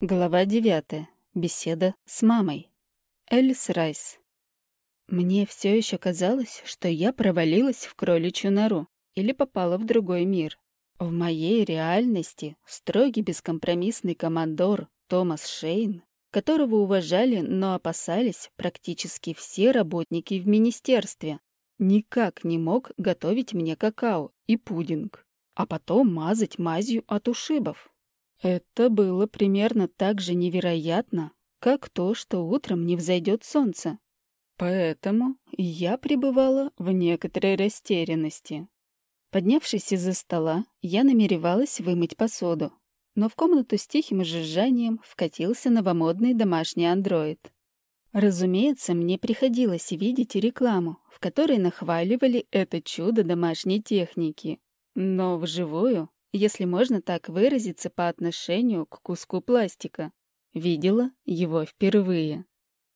Глава 9. Беседа с мамой. Элис Райс. Мне все еще казалось, что я провалилась в кроличью нору или попала в другой мир. В моей реальности строгий бескомпромиссный командор Томас Шейн, которого уважали, но опасались практически все работники в министерстве, никак не мог готовить мне какао и пудинг, а потом мазать мазью от ушибов. Это было примерно так же невероятно, как то, что утром не взойдет солнце. Поэтому я пребывала в некоторой растерянности. Поднявшись из-за стола, я намеревалась вымыть посуду, но в комнату с тихим жужжанием вкатился новомодный домашний андроид. Разумеется, мне приходилось видеть рекламу, в которой нахваливали это чудо домашней техники. Но вживую если можно так выразиться по отношению к куску пластика. Видела его впервые.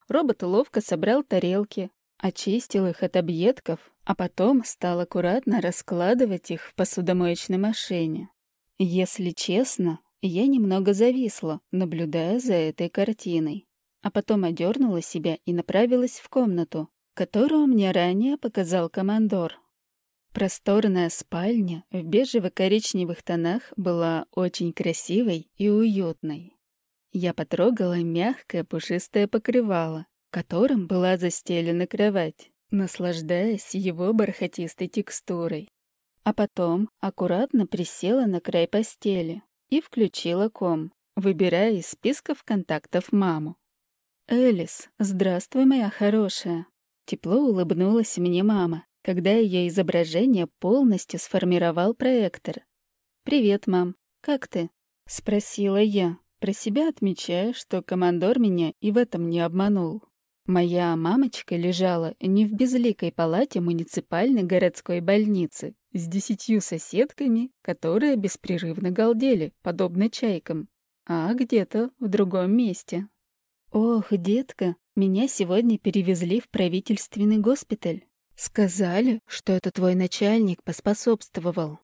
Робот ловко собрал тарелки, очистил их от объедков, а потом стал аккуратно раскладывать их в посудомоечной машине. Если честно, я немного зависла, наблюдая за этой картиной, а потом одернула себя и направилась в комнату, которую мне ранее показал командор. Просторная спальня в бежево-коричневых тонах была очень красивой и уютной. Я потрогала мягкое пушистое покрывало, которым была застелена кровать, наслаждаясь его бархатистой текстурой. А потом аккуратно присела на край постели и включила ком, выбирая из списков контактов маму. «Элис, здравствуй, моя хорошая!» Тепло улыбнулась мне мама, когда ее изображение полностью сформировал проектор. «Привет, мам. Как ты?» — спросила я, про себя отмечая, что командор меня и в этом не обманул. Моя мамочка лежала не в безликой палате муниципальной городской больницы с десятью соседками, которые беспрерывно галдели, подобно чайкам, а где-то в другом месте. «Ох, детка, меня сегодня перевезли в правительственный госпиталь. Сказали, что это твой начальник поспособствовал.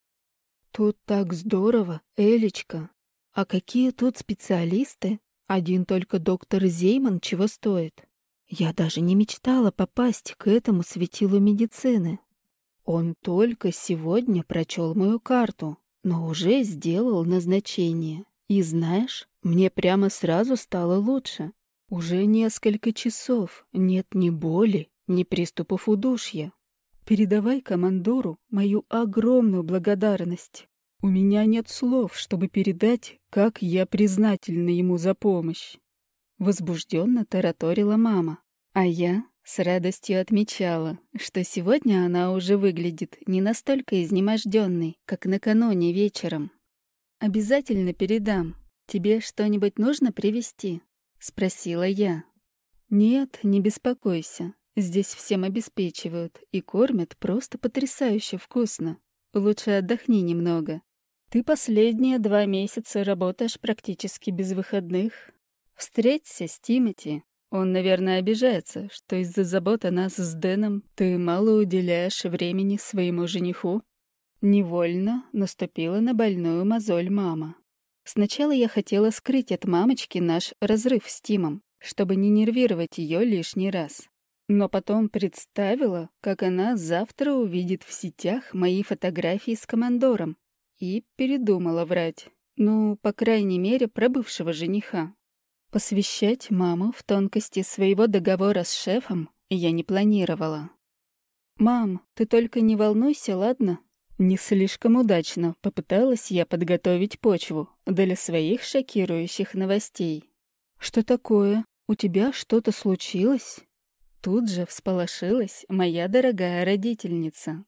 Тут так здорово, Элечка. А какие тут специалисты? Один только доктор Зейман чего стоит. Я даже не мечтала попасть к этому светилу медицины. Он только сегодня прочел мою карту, но уже сделал назначение. И знаешь, мне прямо сразу стало лучше. Уже несколько часов нет ни боли, ни приступов удушья. Передавай командору мою огромную благодарность. У меня нет слов, чтобы передать, как я признательна ему за помощь. Возбужденно тараторила мама, а я с радостью отмечала, что сегодня она уже выглядит не настолько изнеможденной, как накануне вечером. «Обязательно передам. Тебе что-нибудь нужно привезти?» — спросила я. «Нет, не беспокойся. Здесь всем обеспечивают и кормят просто потрясающе вкусно. Лучше отдохни немного. Ты последние два месяца работаешь практически без выходных. Встреться с Тимати. Он, наверное, обижается, что из-за забот о нас с Дэном ты мало уделяешь времени своему жениху. Невольно наступила на больную мозоль мама. Сначала я хотела скрыть от мамочки наш разрыв с Тимом, чтобы не нервировать ее лишний раз. Но потом представила, как она завтра увидит в сетях мои фотографии с командором. И передумала врать. Ну, по крайней мере, про бывшего жениха. Посвящать маму в тонкости своего договора с шефом я не планировала. «Мам, ты только не волнуйся, ладно?» Не слишком удачно попыталась я подготовить почву для своих шокирующих новостей. «Что такое? У тебя что-то случилось?» Тут же всполошилась моя дорогая родительница.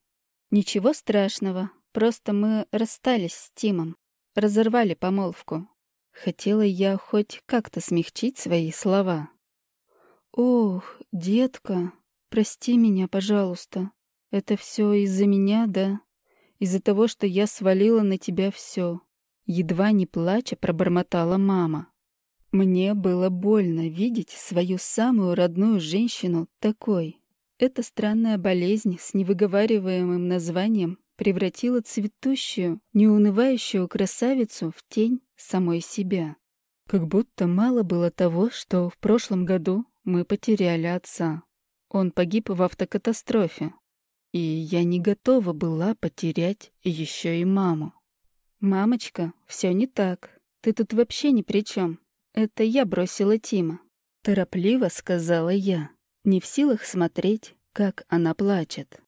«Ничего страшного, просто мы расстались с Тимом, разорвали помолвку. Хотела я хоть как-то смягчить свои слова. «Ох, детка, прости меня, пожалуйста. Это все из-за меня, да? Из-за того, что я свалила на тебя все. Едва не плача пробормотала мама. Мне было больно видеть свою самую родную женщину такой. Эта странная болезнь с невыговариваемым названием превратила цветущую, неунывающую красавицу в тень самой себя. Как будто мало было того, что в прошлом году мы потеряли отца. Он погиб в автокатастрофе. И я не готова была потерять еще и маму. «Мамочка, все не так. Ты тут вообще ни при чем. Это я бросила Тима». Торопливо сказала я, не в силах смотреть, как она плачет.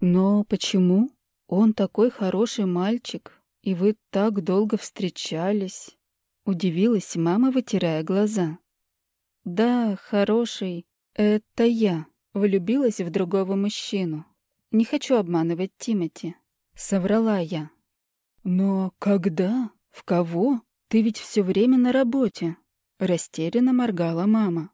«Но почему? Он такой хороший мальчик, и вы так долго встречались?» Удивилась мама, вытирая глаза. «Да, хороший. Это я. Влюбилась в другого мужчину. Не хочу обманывать Тимати. Соврала я. Но когда? В кого? Ты ведь все время на работе. Растерянно моргала мама.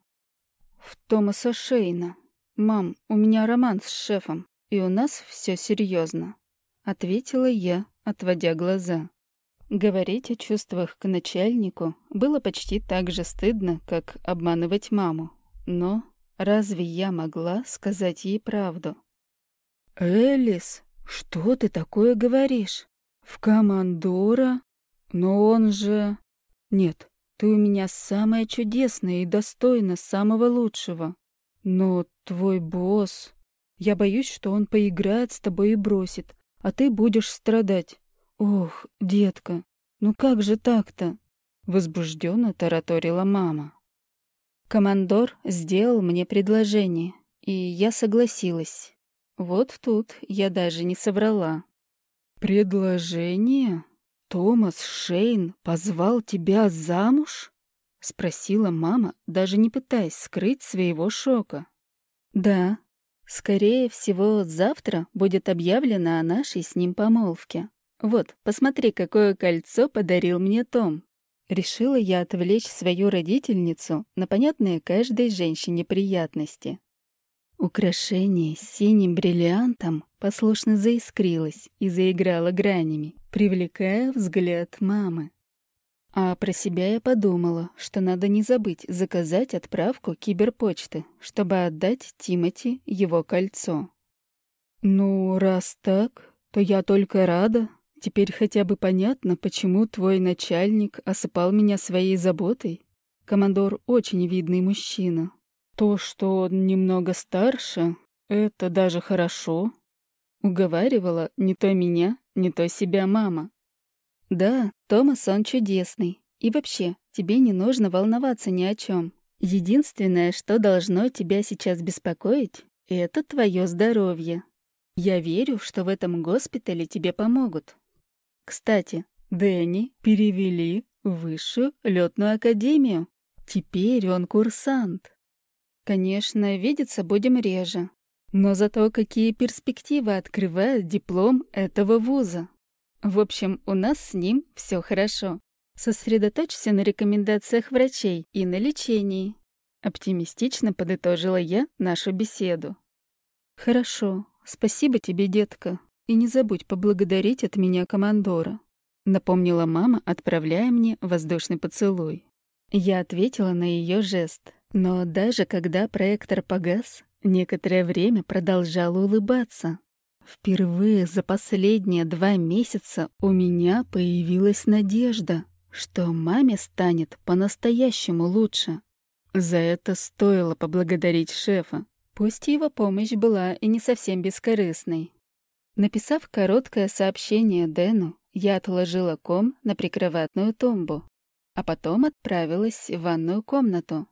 В Томаса Шейна. Мам, у меня роман с шефом, и у нас все серьезно. Ответила я, отводя глаза. Говорить о чувствах к начальнику было почти так же стыдно, как обманывать маму. Но разве я могла сказать ей правду? «Элис, что ты такое говоришь? В командора? Но он же...» «Нет, ты у меня самая чудесная и достойна самого лучшего. Но твой босс... Я боюсь, что он поиграет с тобой и бросит, а ты будешь страдать. «Ох, детка, ну как же так-то?» — возбужденно тараторила мама. Командор сделал мне предложение, и я согласилась. Вот тут я даже не соврала. «Предложение? Томас Шейн позвал тебя замуж?» — спросила мама, даже не пытаясь скрыть своего шока. «Да, скорее всего, завтра будет объявлено о нашей с ним помолвке. «Вот, посмотри, какое кольцо подарил мне Том». Решила я отвлечь свою родительницу на понятные каждой женщине приятности. Украшение с синим бриллиантом послушно заискрилось и заиграло гранями, привлекая взгляд мамы. А про себя я подумала, что надо не забыть заказать отправку киберпочты, чтобы отдать Тимати его кольцо. «Ну, раз так, то я только рада», Теперь хотя бы понятно, почему твой начальник осыпал меня своей заботой. Командор очень видный мужчина. То, что он немного старше, это даже хорошо. Уговаривала не то меня, не то себя мама. Да, Томас он чудесный. И вообще, тебе не нужно волноваться ни о чем. Единственное, что должно тебя сейчас беспокоить, это твое здоровье. Я верю, что в этом госпитале тебе помогут. Кстати, Дэнни перевели в высшую летную академию. Теперь он курсант. Конечно, видеться будем реже. Но зато какие перспективы открывает диплом этого вуза. В общем, у нас с ним все хорошо. Сосредоточься на рекомендациях врачей и на лечении. Оптимистично подытожила я нашу беседу. Хорошо, спасибо тебе, детка. И не забудь поблагодарить от меня командора», — напомнила мама, отправляя мне воздушный поцелуй. Я ответила на ее жест, но даже когда проектор погас, некоторое время продолжала улыбаться. Впервые за последние два месяца у меня появилась надежда, что маме станет по-настоящему лучше. За это стоило поблагодарить шефа. Пусть его помощь была и не совсем бескорыстной. Написав короткое сообщение Дэну, я отложила ком на прикроватную тумбу, а потом отправилась в ванную комнату.